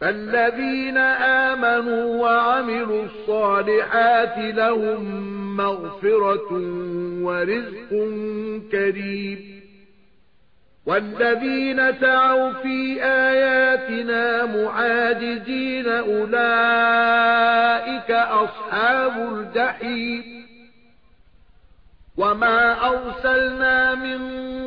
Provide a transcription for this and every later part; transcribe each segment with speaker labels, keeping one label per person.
Speaker 1: فَالَّذِينَ آمَنُوا وَعَمِلُوا الصَّالِحَاتِ لَهُم مَّغْفِرَةٌ وَرِزْقٌ كَرِيمٌ. وَالَّذِينَ سَعَوْا فِي آيَاتِنَا مُعَاجِزِينَ أُولَئِكَ أَصْحَابُ الْجَحِيمِ. وَمَا أَرْسَلْنَا مِن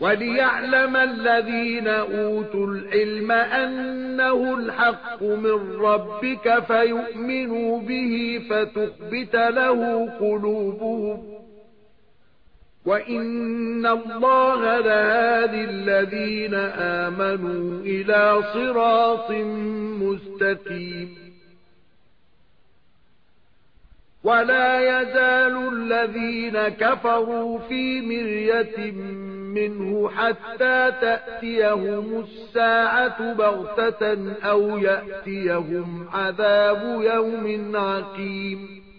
Speaker 1: وَلِيَعْلَمَ الَّذِينَ أُوتُوا الْعِلْمَ أَنَّهُ الْحَقُّ مِنْ رَبِّكَ فَيُؤْمِنُوا بِهِ فَتُخْبِتَ لَهُ قُلُوبُهُمْ. وَإِنَّ اللَّهَ لَهَادِي الَّذِينَ آمَنُوا إِلَى صِرَاطٍ مُسْتَقِيمٍ. وَلَا يَزَالُ الَّذِينَ كَفَرُوا فِي مِرْيَةٍ مِنْهُ حَتَّى تَأْتِيَهُمُ السَّاعَةُ بَغْتَةً أَوْ يَأْتِيَهُمْ عَذَابُ يَوْمٍ عَقِيمٍ.